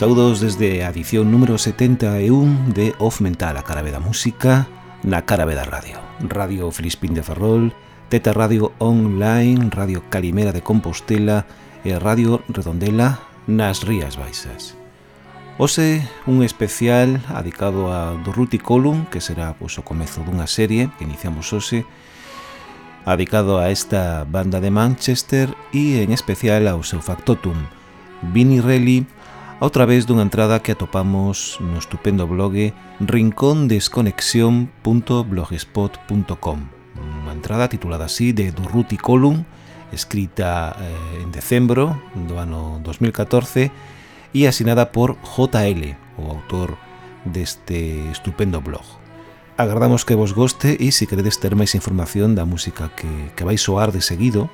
Saudos desde a edición número 71 de Off Mental, a cara da música, na cara da radio. Radio Filispín de Ferrol, Teta Radio Online, Radio Calimera de Compostela e Radio Redondela nas Rías Baixas. Ose un especial adicado a Durruti Column, que será pois, o comezo dunha serie que iniciamos hoxe, adicado a esta banda de Manchester e en especial ao seu factotum, Vinnie Relly, outra vez dunha entrada que atopamos no estupendo blogue rincondesconexión.blogspot.com unha entrada titulada así de Durruti Column escrita eh, en decembro do ano 2014 e asinada por JL, o autor deste estupendo blog. Agardamos que vos goste e se queredes ter máis información da música que, que vai soar de seguido,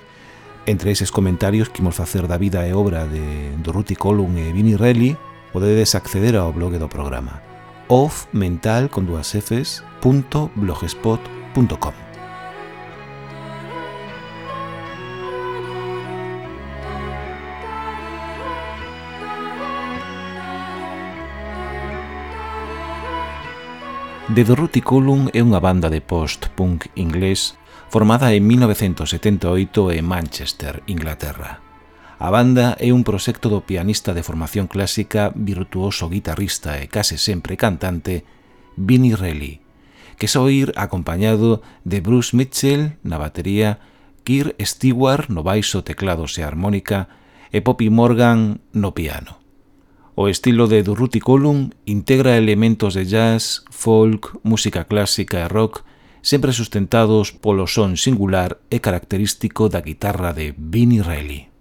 Entre eses comentarios que imos facer da vida e obra de Dorothy Colum e Vini Relly, podedes acceder ao blog do programa. Offmental con dúas The Dorothy Column é unha banda de post-punk inglés formada en 1978 en Manchester, Inglaterra. A banda é un proxecto do pianista de formación clásica, virtuoso guitarrista e case sempre cantante, Vinnie Reilly, que soir acompañado de Bruce Mitchell na batería, Kirk Stewart no baixo, teclados e armónica e Poppy Morgan no piano. O estilo de Durruti Column integra elementos de jazz, folk, música clásica e rock sempre sustentados polo son singular e característico da guitarra de Vinnie Reilly.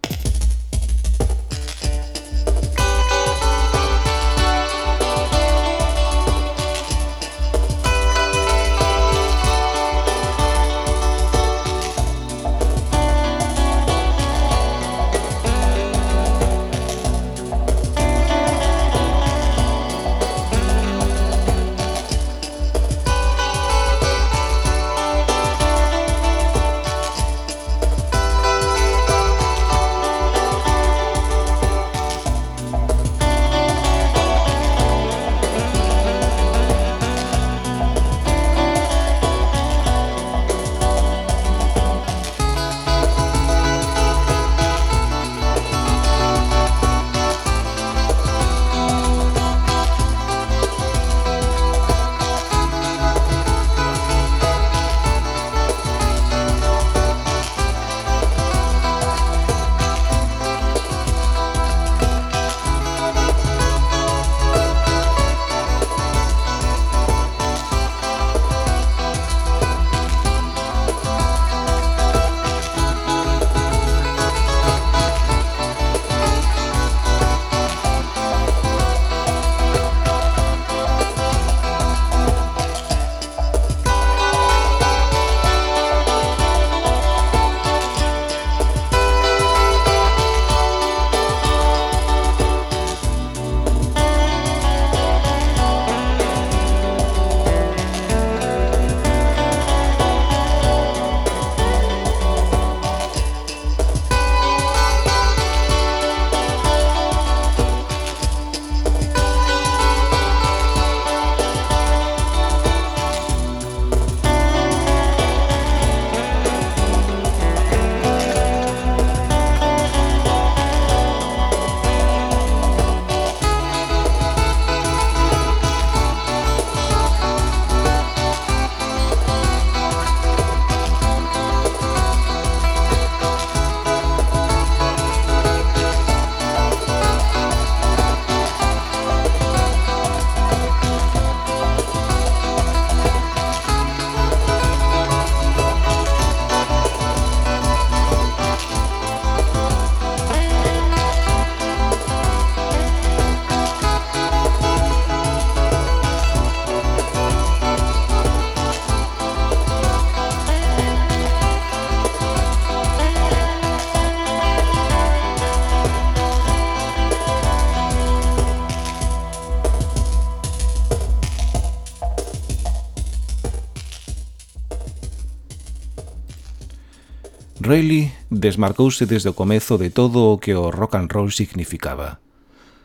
Reilly desmarcouse desde o comezo de todo o que o rock and roll significaba.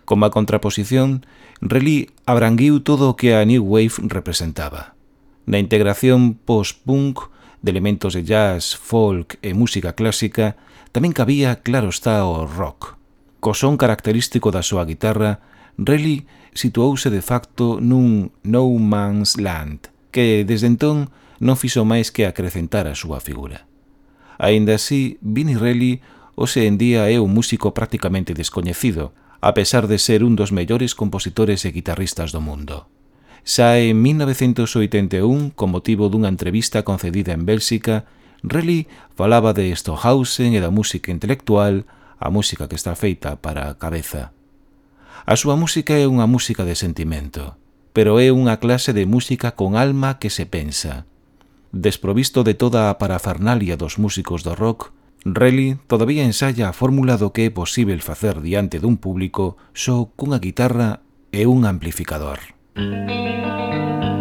Como a contraposición, Reilly abranguiu todo o que a New Wave representaba. Na integración post-punk de elementos de jazz, folk e música clásica, tamén cabía, claro está, o rock. Co son característico da súa guitarra, Reilly situouse de facto nun no man's land, que desde entón non fixo máis que acrecentar a súa figura. Aínda así, Vinnie Reilly hoxe en día é un músico prácticamente descoñecido, a pesar de ser un dos mellores compositores e guitarristas do mundo. Xa en 1981, con motivo dunha entrevista concedida en Bélxica, Relly falaba de Stohausen e da música intelectual, a música que está feita para a cabeza. A súa música é unha música de sentimento, pero é unha clase de música con alma que se pensa, Desprovisto de toda a parafernalia dos músicos do rock, Relly todavía ensaya a fórmula do que é posible facer diante dun público só cunha guitarra e un amplificador. Música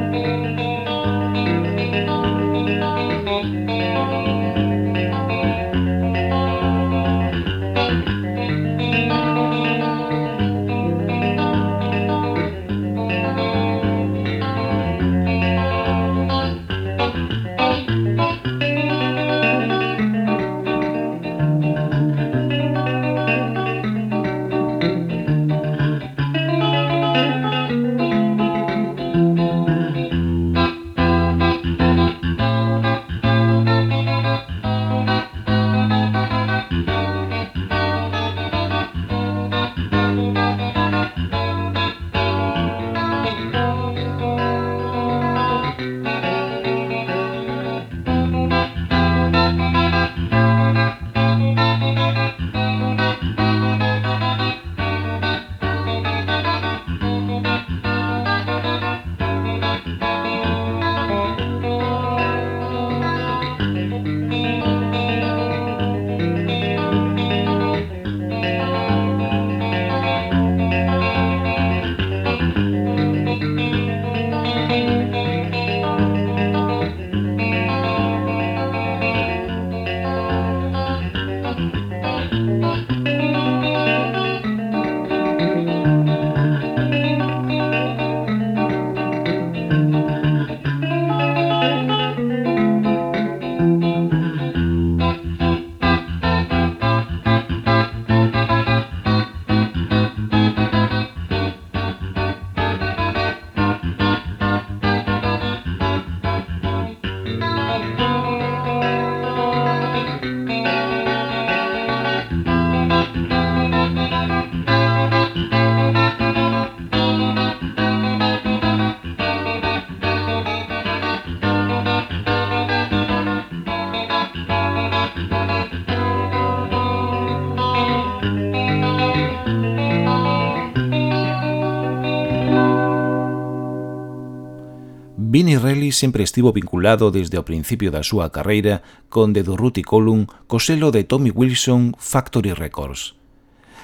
Gianni Relly sempre estivo vinculado desde o principio da súa carreira con The Durruti Column co selo de Tommy Wilson Factory Records.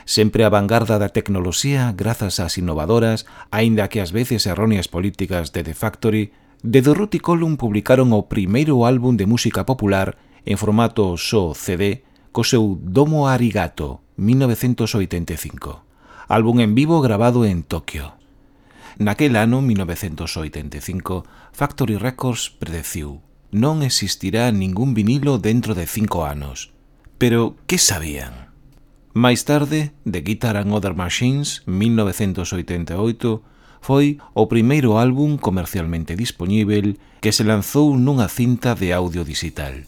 Sempre a vanguarda da tecnoloxía grazas ás innovadoras, aínda que ás veces erróneas políticas de The Factory, The Durruti Column publicaron o primeiro álbum de música popular en formato só CD co seu Domo Arigato, 1985, álbum en vivo grabado en Tokio. Naquel ano 1985, Factory Records predeciu non existirá ningún vinilo dentro de cinco anos. Pero, que sabían? Máis tarde, The Guitar and Other Machines, 1988, foi o primeiro álbum comercialmente dispoñível que se lanzou nunha cinta de audio digital.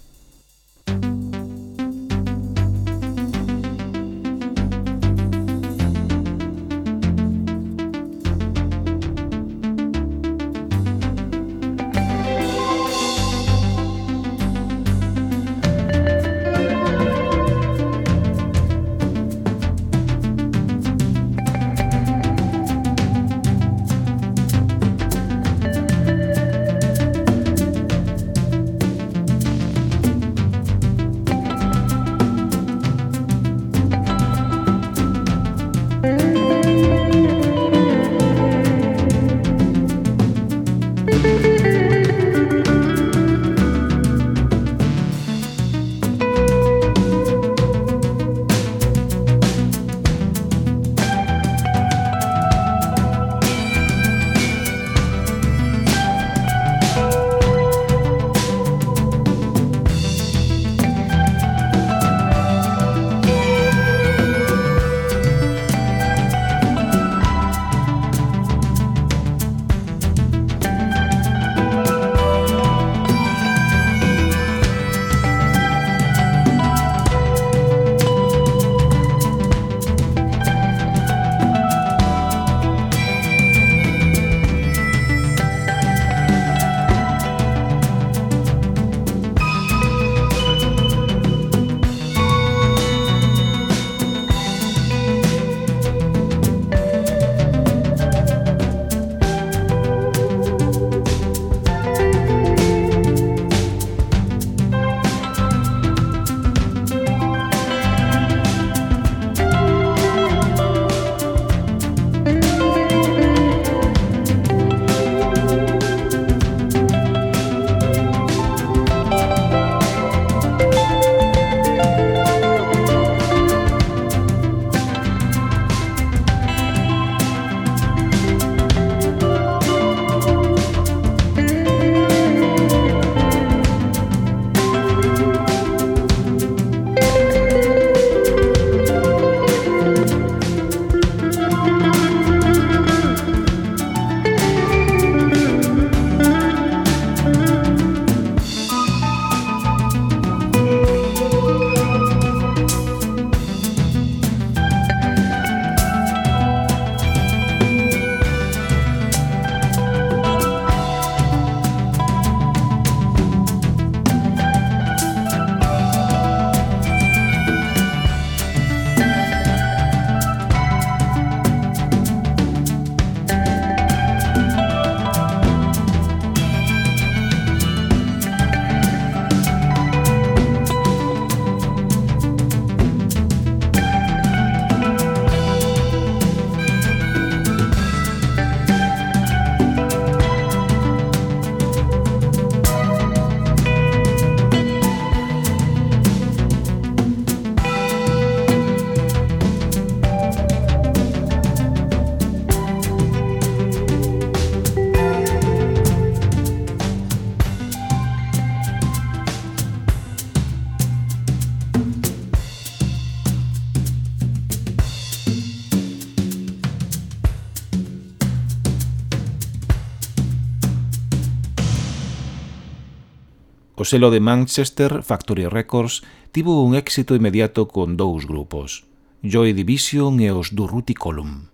selo de Manchester, Factory Records, tivo un éxito inmediato con dous grupos, Joy Division e os Durruti Column.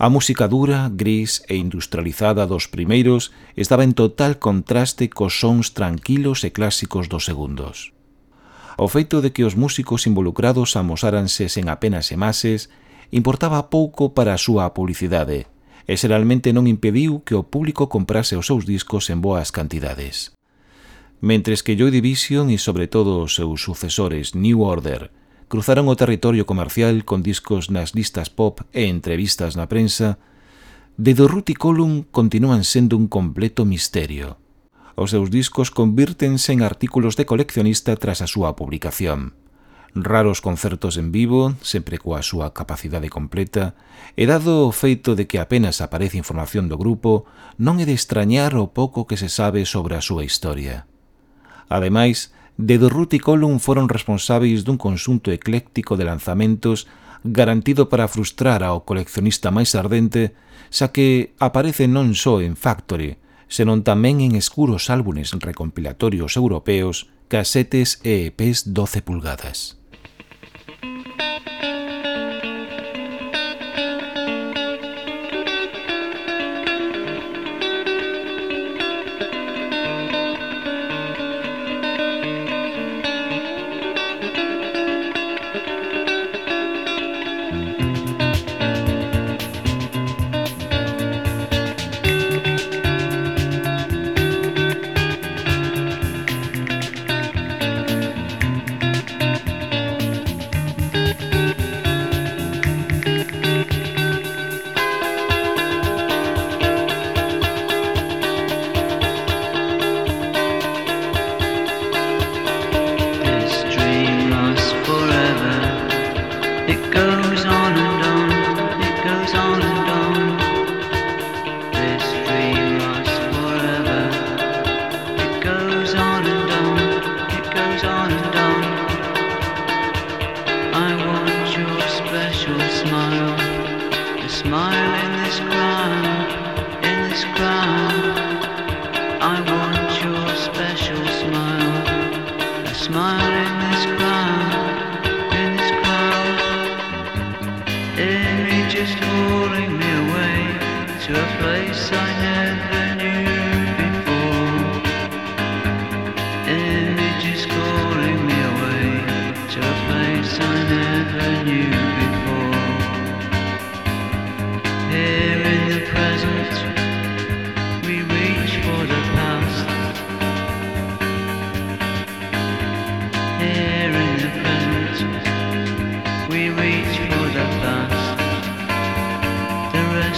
A música dura, gris e industrializada dos primeiros estaba en total contraste cos sons tranquilos e clásicos dos segundos. O feito de que os músicos involucrados amosáranse sen apenas emases importaba pouco para a súa publicidade, e xeralmente non impediu que o público comprase os seus discos en boas cantidades mentres que Joy Division e sobre todo os seus sucesores New Order cruzaron o territorio comercial con discos nas listas pop e entrevistas na prensa, The Dorruti Column continúan sendo un completo misterio. Os seus discos convírtense en artículos de coleccionista tras a súa publicación. Raros concertos en vivo, sempre coa súa capacidade completa, e dado o feito de que apenas aparece información do grupo, non é de extrañar o pouco que se sabe sobre a súa historia. Ademais, Dedo Ruth e Colum foron responsáveis dun consunto ecléctico de lanzamentos garantido para frustrar ao coleccionista máis ardente, xa que aparece non só en Factory, senón tamén en escuros álbumes recompilatorios europeos, casetes e EPs 12 pulgadas.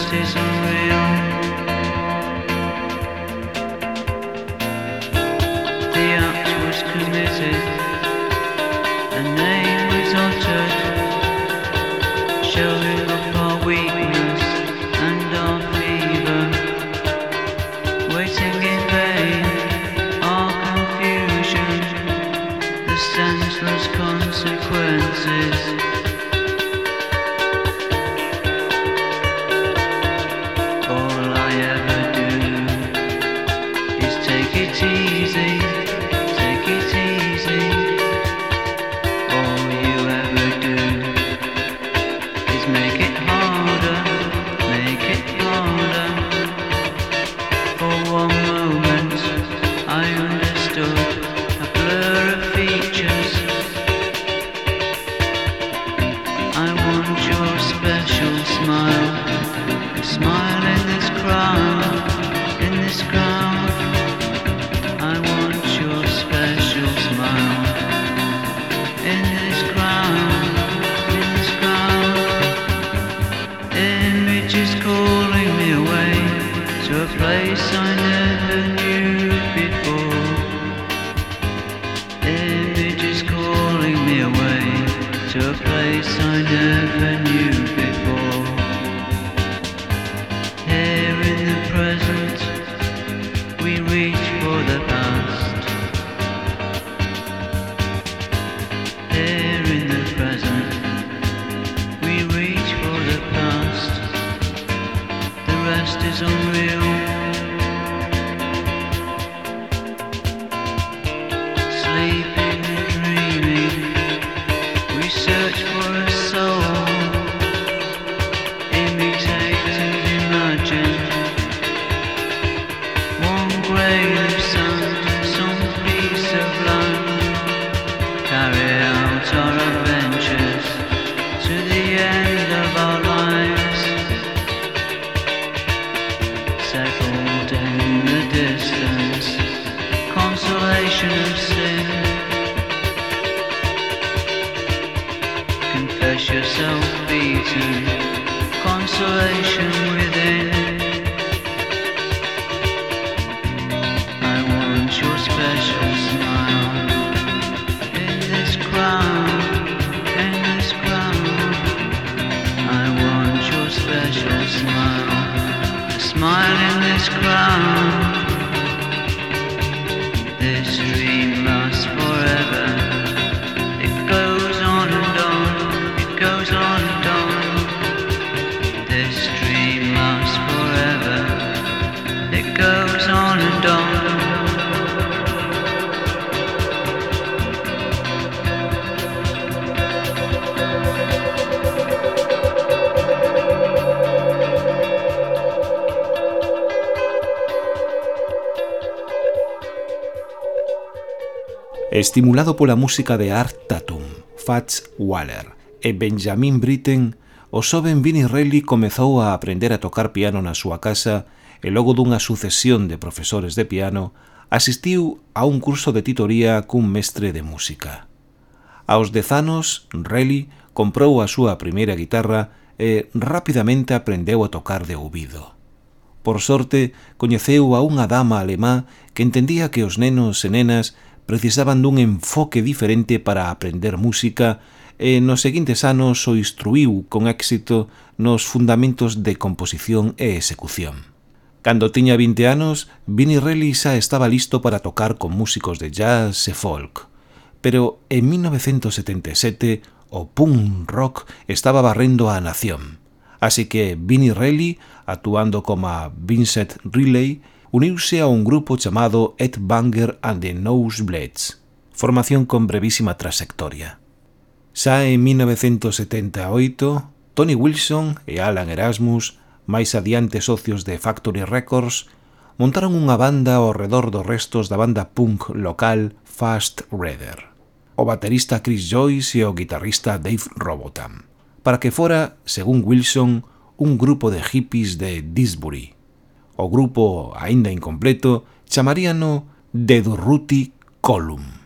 voices estimulado pola música de Art Tatum, Fats Waller e Benjamin Britten, o xoven Vinnie Reilly comezou a aprender a tocar piano na súa casa e logo dunha sucesión de profesores de piano asistiu a un curso de titoría cun mestre de música. Aos dez anos, Reilly comprou a súa primeira guitarra e rapidamente aprendeu a tocar de ouvido. Por sorte, coñeceu a unha dama alemá que entendía que os nenos e nenas precisaban dun enfoque diferente para aprender música e nos seguintes anos o instruiu con éxito nos fundamentos de composición e execución. Cando tiña 20 anos, Vinnie Reilly xa estaba listo para tocar con músicos de jazz e folk. Pero en 1977 o punk rock estaba barrendo a nación. Así que Vinnie Reilly, actuando como Vincent Riley, uniuse a un grupo chamado Ed Banger and the Noseblades, formación con brevísima trayectoria. Xa en 1978, Tony Wilson e Alan Erasmus, máis adiante socios de Factory Records, montaron unha banda ao redor dos restos da banda punk local Fast Redder. O baterista Chris Joyce e o guitarrista Dave Robotham. Para que fora, según Wilson, un grupo de hippies de Disbury, O grupo, aínda incompleto, chamaríano Dedurruti Column.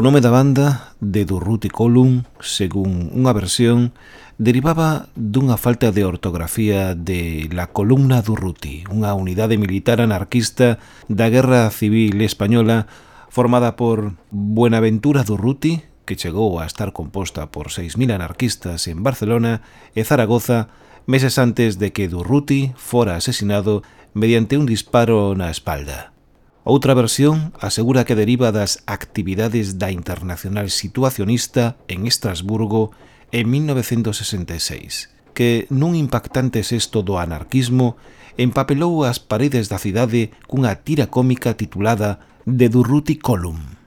O nome da banda de Durruti Column, según unha versión, derivaba dunha falta de ortografía de la columna Durruti, unha unidade militar anarquista da Guerra Civil Española formada por Buenaventura Durruti, que chegou a estar composta por 6.000 anarquistas en Barcelona e Zaragoza meses antes de que Durruti fora asesinado mediante un disparo na espalda. Outra versión asegura que deriva das actividades da Internacional Situacionista en Estrasburgo en 1966, que nun impactante sexto do anarquismo empapelou as paredes da cidade cunha tira cómica titulada The Durruti Column.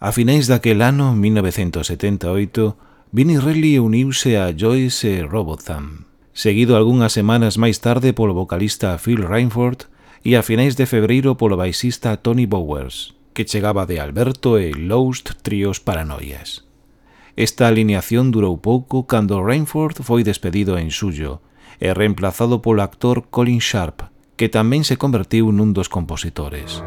A finais daquel ano, 1978, Vinnie Reilly uniuse a Joyce Robotham, seguido algunhas semanas máis tarde polo vocalista Phil Reinford, e a finais de febreiro polo baixista Tony Bowers, que chegaba de Alberto e Lost Tríos Paranoias. Esta alineación durou pouco cando Rainford foi despedido en suyo e reemplazado polo actor Colin Sharp, que tamén se convertiu nun dos compositores.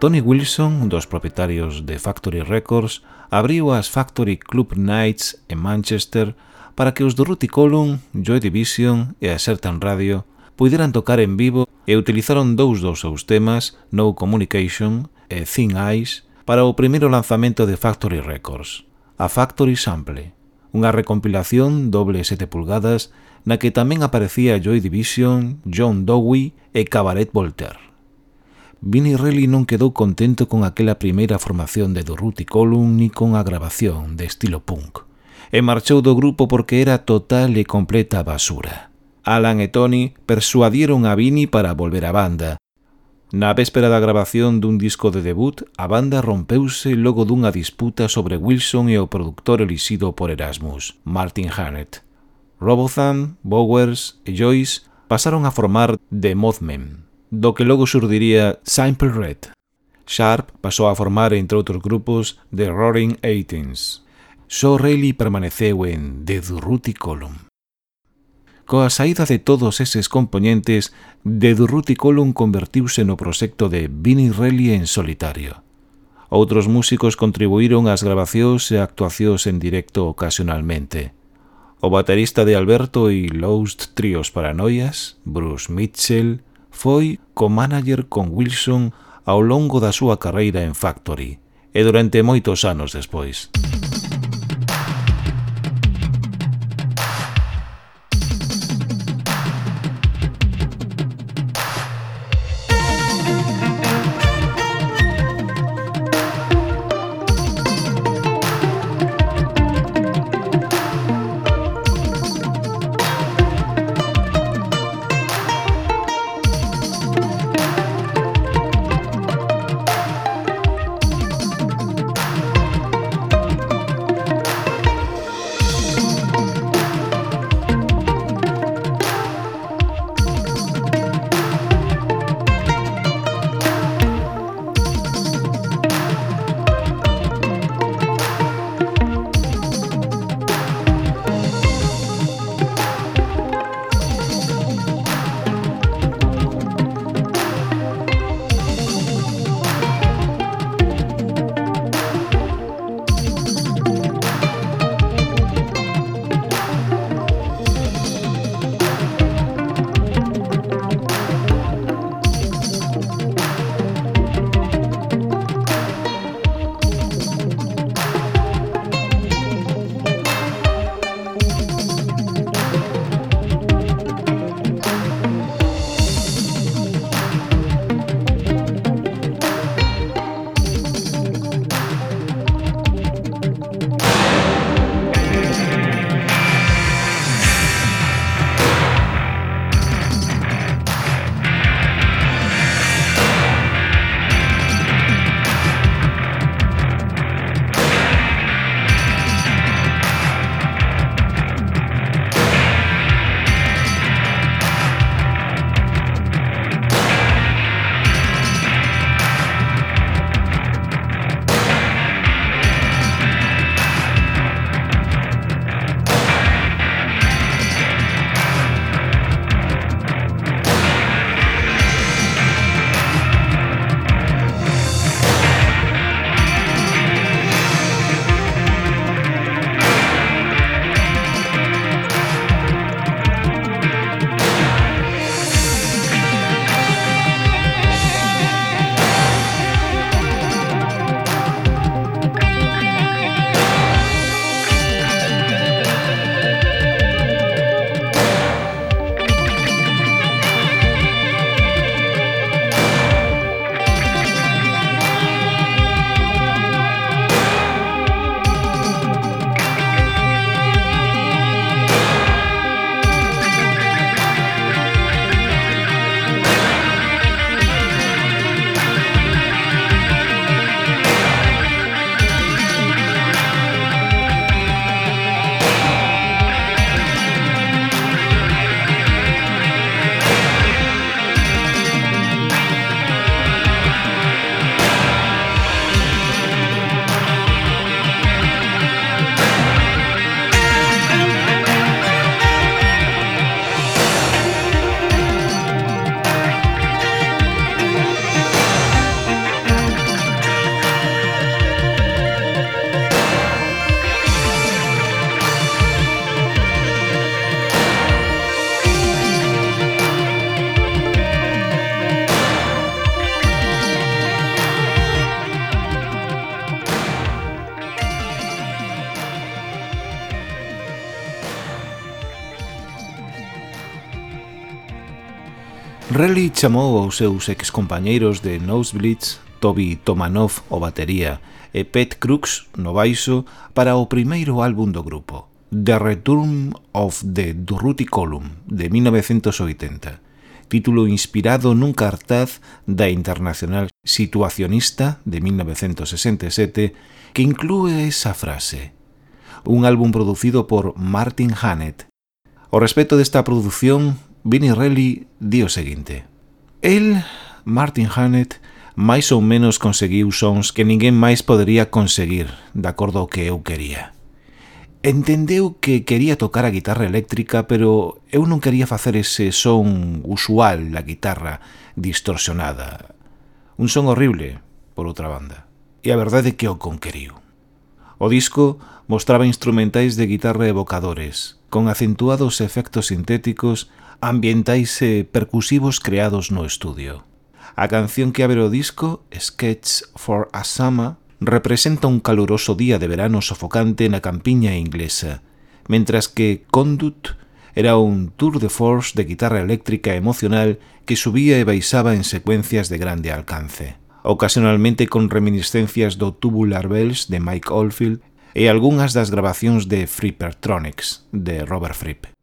Tony Wilson, dos propietarios de Factory Records, abriu as Factory Club Nights en Manchester para que os do Ruticolum, Joy Division e a Certain Radio puderan tocar en vivo e utilizaron dous dos seus temas, No Communication e Thin Eyes, para o primeiro lanzamento de Factory Records, a Factory Sample, unha recompilación doble 7 pulgadas na que tamén aparecía Joy Division, John Dowie e Cabaret Voltaire. Vinnie Reilly non quedou contento con aquela primeira formación de Durruti Column ni con a grabación de estilo punk, e marchou do grupo porque era total e completa basura. Alan e Tony persuadieron a Vinnie para volver á banda. Na véspera da grabación dun disco de debut, a banda rompeuse logo dunha disputa sobre Wilson e o produtor elixido por Erasmus, Martin Hannett. Robothan, Bowers e Joyce pasaron a formar The Mothman, do que logo surdiría Simple Red. Sharp pasou a formar, entre outros grupos, The Roaring Eighteens. Só Reilly permaneceu en The Durruti Column. Coa saída de todos eses componentes, The Durruti Column convertiuse no proxecto de Vinnie Reilly en solitario. Outros músicos contribuíron ás grabacións e actuacións en directo ocasionalmente. O baterista de Alberto e Lost Trios Paranoias, Bruce Mitchell, foi co-manager con Wilson ao longo da súa carreira en Factory e durante moitos anos despois. Música chamou aos seus excompañeiros de Nosebleeds, Toby Tomanov o batería e Pet Crooks no baixo para o primeiro álbum do grupo, The Return of the Durruti Column, de 1980 título inspirado nun cartaz da Internacional Situacionista de 1967 que inclúe esa frase. Un álbum producido por Martin Hannett. O respecto desta produción, Vinnie Relly di o seguinte. El, Martin Hannett, máis ou menos conseguiu sons que ninguén máis podería conseguir, de acordo ao que eu quería. Entendeu que quería tocar a guitarra eléctrica, pero eu non quería facer ese son usual da guitarra distorsionada. Un son horrible, por outra banda. E a verdade é que o conqueriu. O disco mostraba instrumentais de guitarra evocadores, con acentuados efectos sintéticos ambientais e percusivos creados no estudio. A canción que abre o disco, Sketch for Asama, representa un caluroso día de verano sofocante na campiña inglesa, mentras que Conduct era un tour de force de guitarra eléctrica emocional que subía e baixaba en secuencias de grande alcance ocasionalmente con reminiscencias do Tubular Bells de Mike Oldfield e algunhas das grabacións de Frippertronics de Robert Fripp.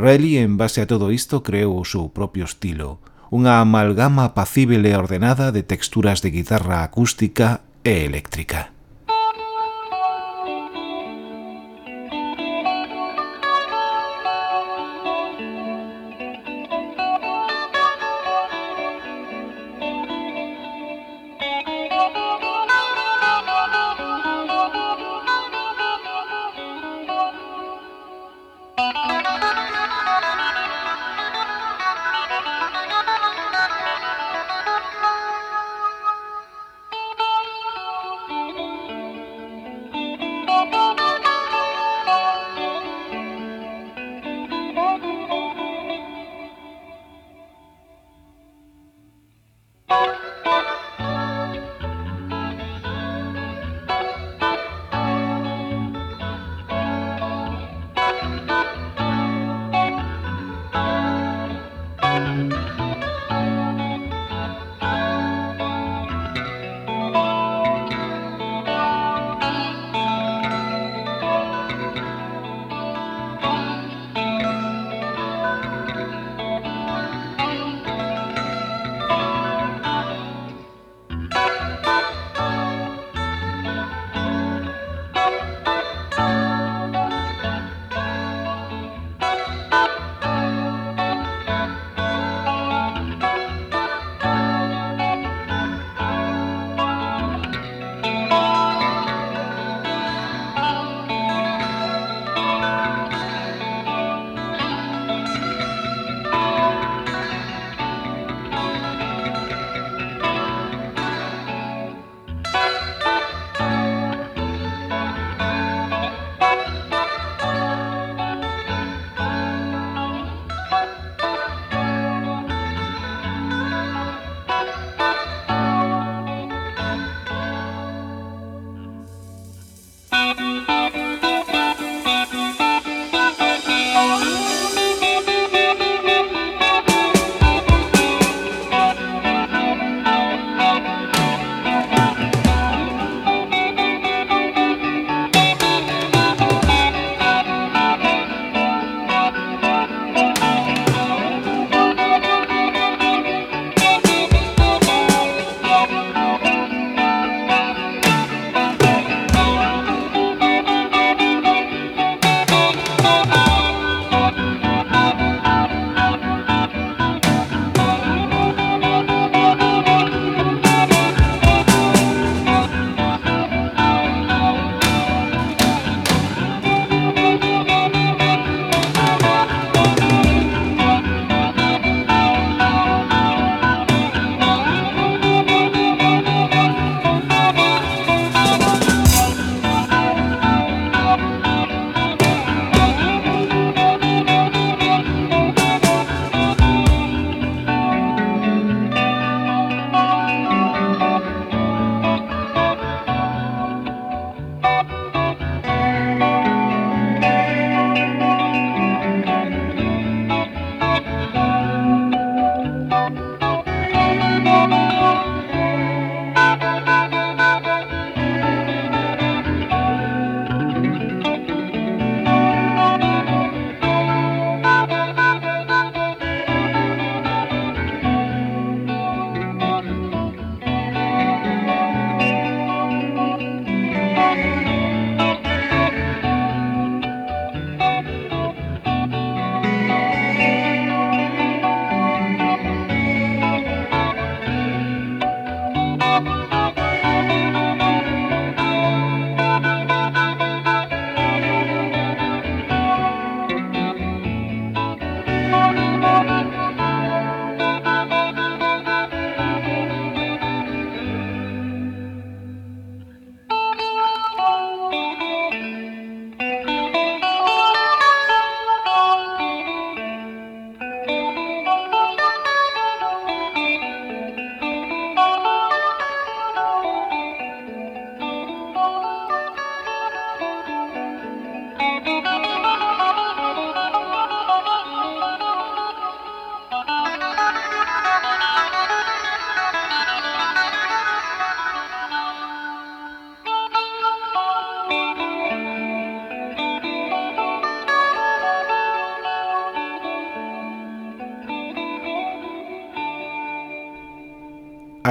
Riley, en base a todo isto, creou o seu propio estilo, unha amalgama pacível e ordenada de texturas de guitarra acústica e eléctrica.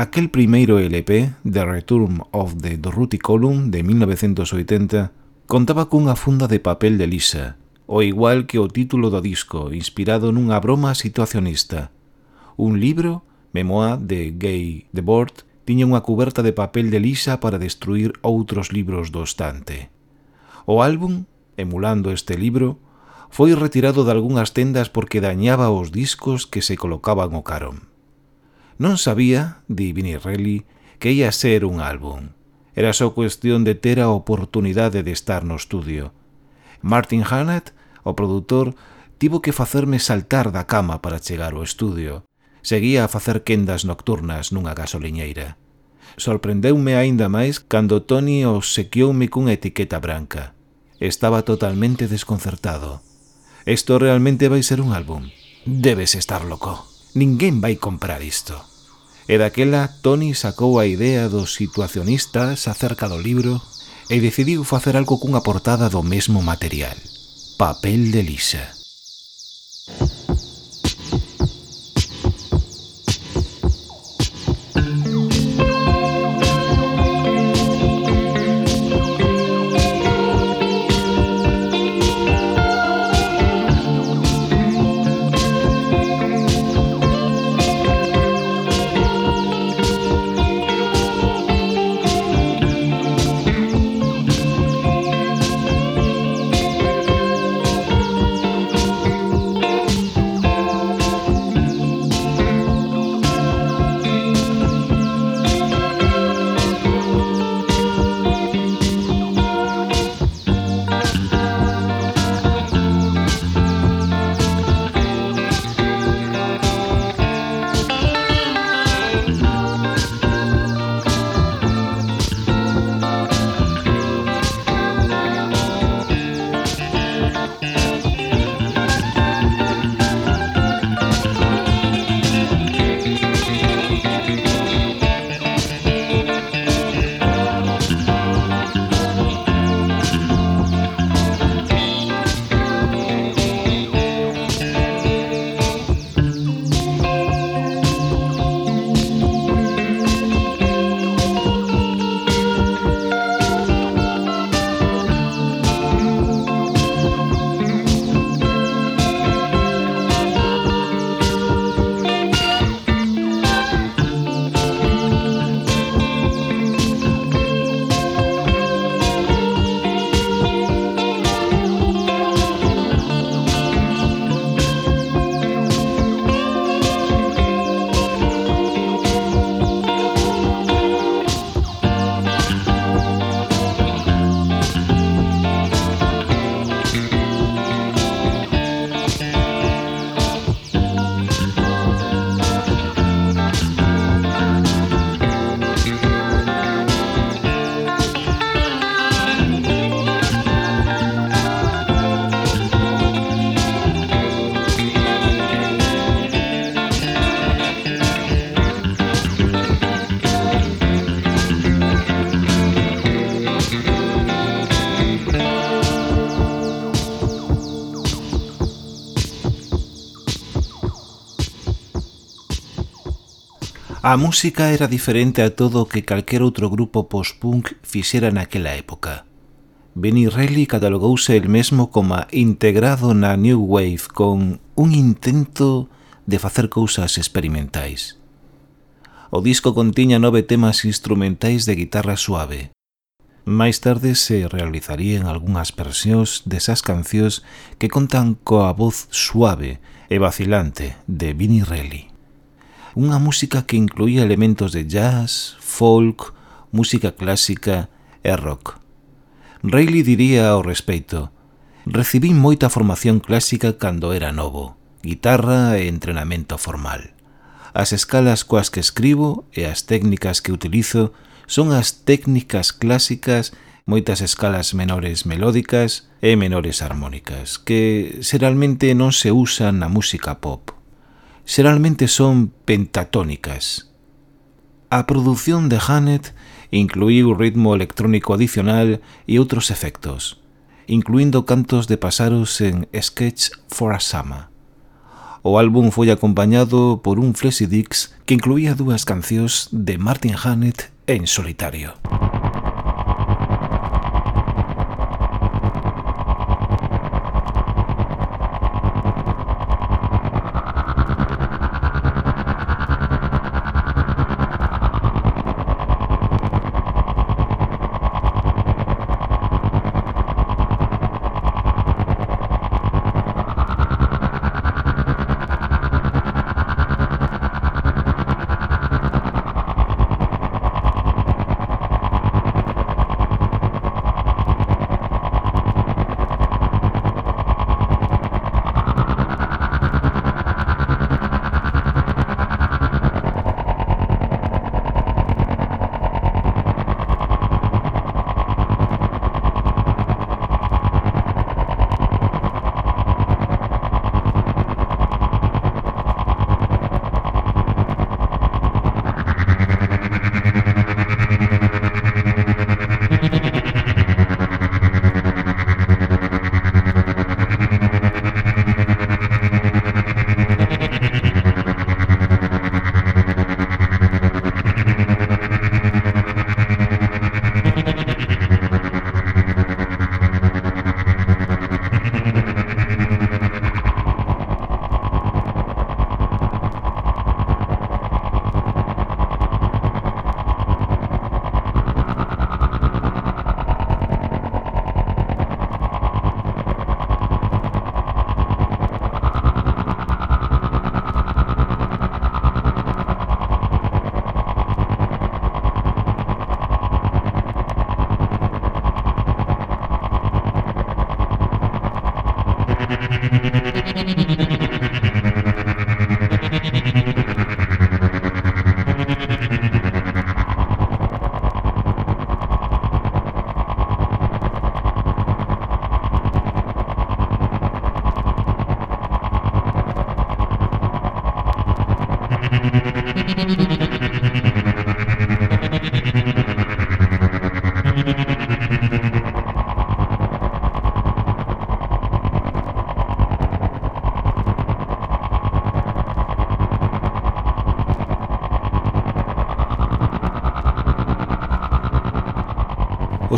aquel primeiro LP, The Return of the Dorruticolum, de 1980, contaba cunha funda de papel de lisa, o igual que o título do disco, inspirado nunha broma situacionista. Un libro, Memoa de Gay Debord, tiña unha cuberta de papel de lisa para destruir outros libros do estante. O álbum, emulando este libro, foi retirado de algunhas tendas porque dañaba os discos que se colocaban o carón. Non sabía, di Vinirelli, que ia ser un álbum. Era só cuestión de ter a oportunidade de estar no estudio. Martin Hannett, o produtor, tivo que facerme saltar da cama para chegar ao estudio. Seguía a facer quendas nocturnas nunha gasoliñeira. Sorprendeume aínda máis cando Tony obsequioume cunha etiqueta branca. Estaba totalmente desconcertado. Isto realmente vai ser un álbum. Debes estar loco. Ninguén vai comprar isto. E daquela Tony sacou a idea dos situacionistas acerca do libro e decidiu facer algo cunha portada do mesmo material, papel de lisa. A música era diferente a todo o que calquer outro grupo post-punk fixera naquela época. Benny Reilly catalogouse el mesmo como integrado na New Wave con un intento de facer cousas experimentais. O disco contiña nove temas instrumentais de guitarra suave. Máis tarde se realizarían algunhas versións desas cancións que contan coa voz suave e vacilante de Vinnie Reilly unha música que incluía elementos de jazz, folk, música clásica e rock. Reilly diría ao respeito Recibí moita formación clásica cando era novo, guitarra e entrenamento formal. As escalas coas que escribo e as técnicas que utilizo son as técnicas clásicas moitas escalas menores melódicas e menores harmónicas, que xeralmente non se usan na música pop xeralmente son pentatónicas. A produción de Hannett incluíu ritmo electrónico adicional e outros efectos, incluindo cantos de pasaros en Sketch for a Sama. O álbum foi acompañado por un flexidix que incluía dúas cancións de Martin Hannett en solitario. Música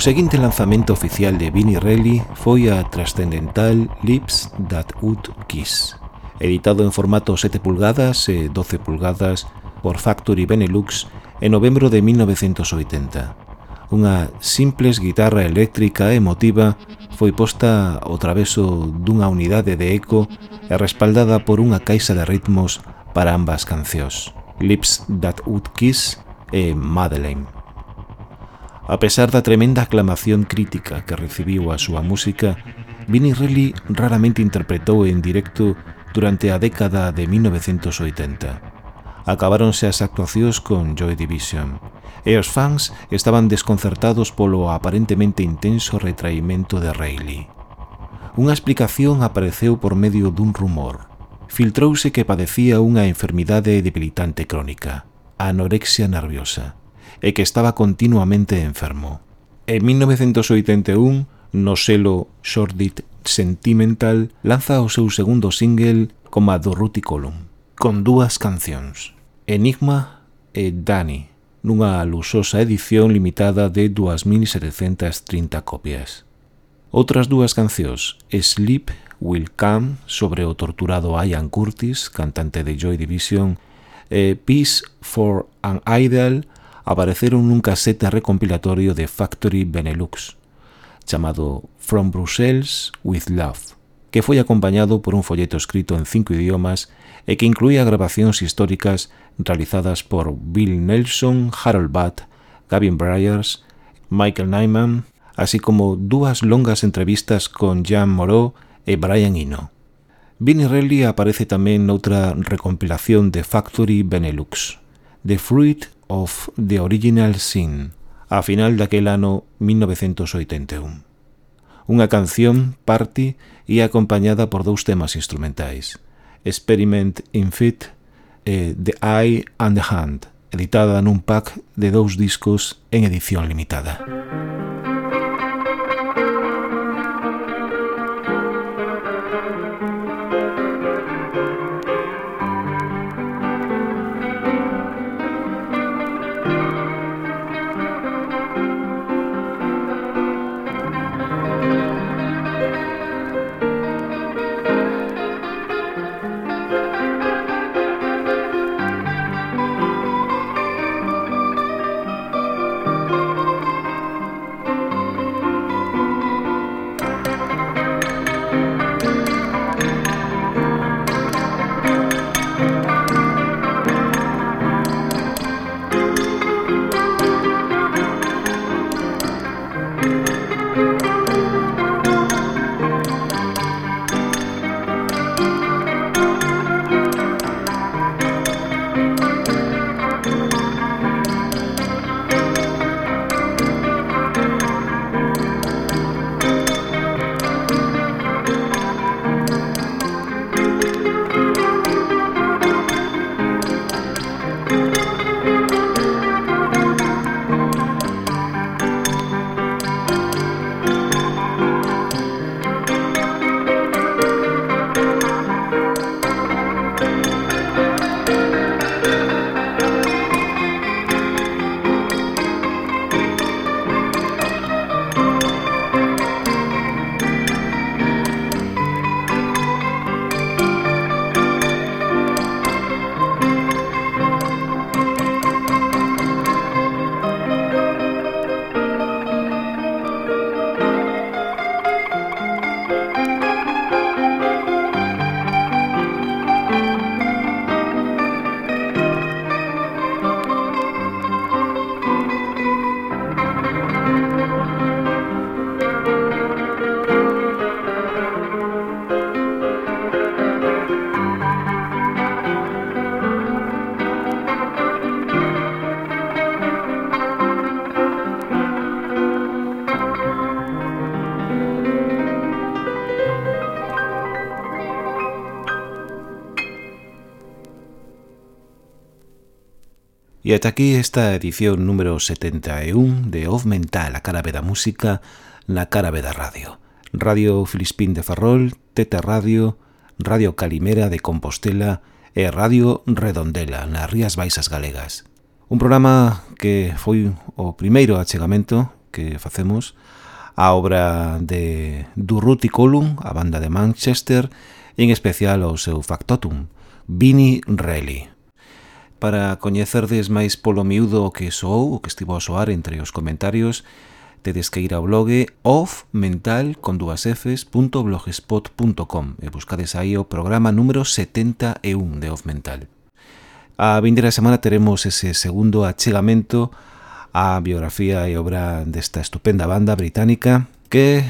seguinte lanzamento oficial de Vinnie Relly foi a trascendental Lips That Would Kiss, editado en formato 7 pulgadas e 12 pulgadas por Factory Benelux en novembro de 1980. Unha simples guitarra eléctrica emotiva foi posta ao traveso dunha unidade de eco e respaldada por unha caixa de ritmos para ambas cancións, Lips That Would Kiss e Madeleine. A pesar da tremenda aclamación crítica que recibiu a súa música, Vinnie Reilly raramente interpretou en directo durante a década de 1980. Acabáronse as actuacións con Joy Division e os fans estaban desconcertados polo aparentemente intenso retraimento de Reilly. Unha explicación apareceu por medio dun rumor. Filtrouse que padecía unha enfermidade debilitante crónica, a anorexia nerviosa, e que estaba continuamente enfermo. En 1981, no selo Shordit Sentimental lanza o seu segundo single como a do Ruti Column, con dúas cancións, Enigma e Dani, nunha lusosa edición limitada de 2.730 copias. Outras dúas cancións, Sleep Will Come, sobre o torturado Ian Curtis, cantante de Joy Division, e Peace for an Idol, apareceron nun casete recompilatorio de Factory Benelux chamado From Brussels with Love, que foi acompañado por un folleto escrito en cinco idiomas e que incluía grabacións históricas realizadas por Bill Nelson, Harold Budd, Gavin Bryars, Michael Nyman, así como dúas longas entrevistas con Jean Moreau e Brian Eno. Vinnie Relly aparece tamén noutra recompilación de Factory Benelux, The Fruit of the Original Sin, a final daquel ano 1981. Unha canción, Party, e acompañada por dous temas instrumentais, Experiment in Fit e The Eye and the Hand, editada nun pack de dous discos en edición limitada. E ata aquí esta edición número 71 de Off Mental, a cara da música, na cara da radio. Radio Filispín de Ferrol, Teta Radio, Radio Calimera de Compostela e Radio Redondela, nas Rías Baixas Galegas. Un programa que foi o primeiro achegamento que facemos a obra de Durruti Colum, a banda de Manchester, en especial ao seu factotum, Vini Relly para coñecerdes máis polo miúdo o que soou, o que estivo a soar entre os comentarios, tedes que ir ao blog offmental con dúas e buscades aí o programa número 71 de Off Mental. A vindeira semana teremos ese segundo achegamento á biografía e obra desta estupenda banda británica que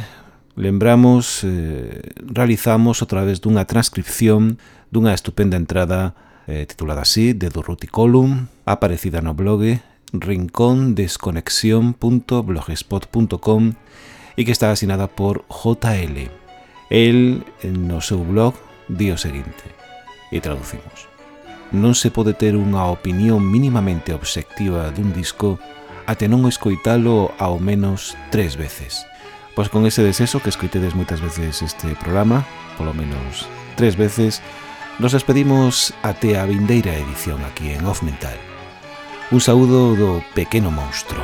lembramos, eh, realizamos a través dunha transcripción dunha estupenda entrada eh, titulada así, de Durruticolum, aparecida no blog rincondesconexión.blogspot.com e que está asinada por JL. El no seu blog di o seguinte, e traducimos. Non se pode ter unha opinión mínimamente obxectiva dun disco ate non escoitalo ao menos tres veces. Pois con ese deseso que escoitedes moitas veces este programa, polo menos tres veces, Nos despedimos até a vindeira edición aquí en Off Mental. Un saúdo do pequeno monstro.